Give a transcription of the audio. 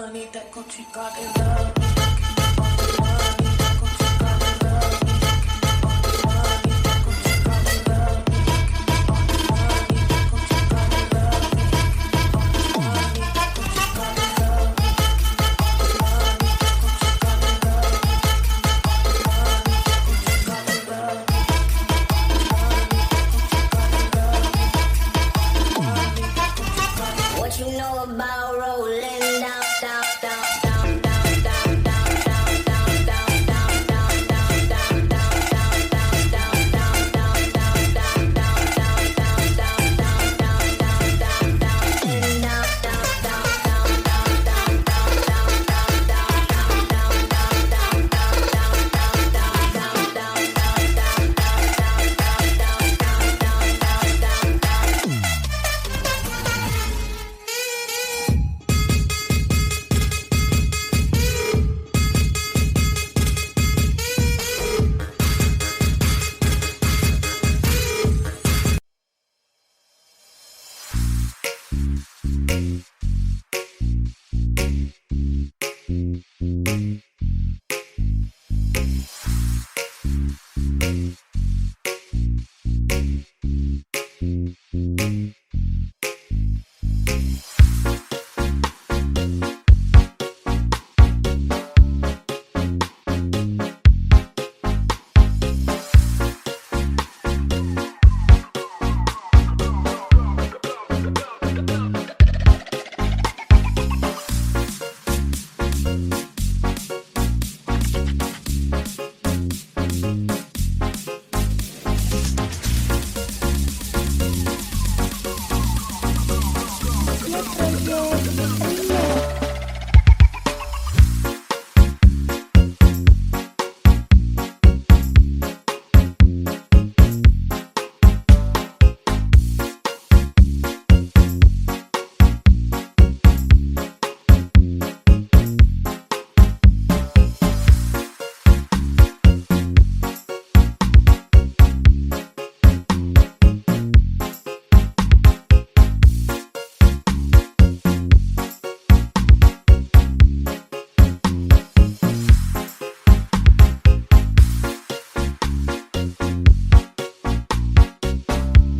money, that Gucci got in love.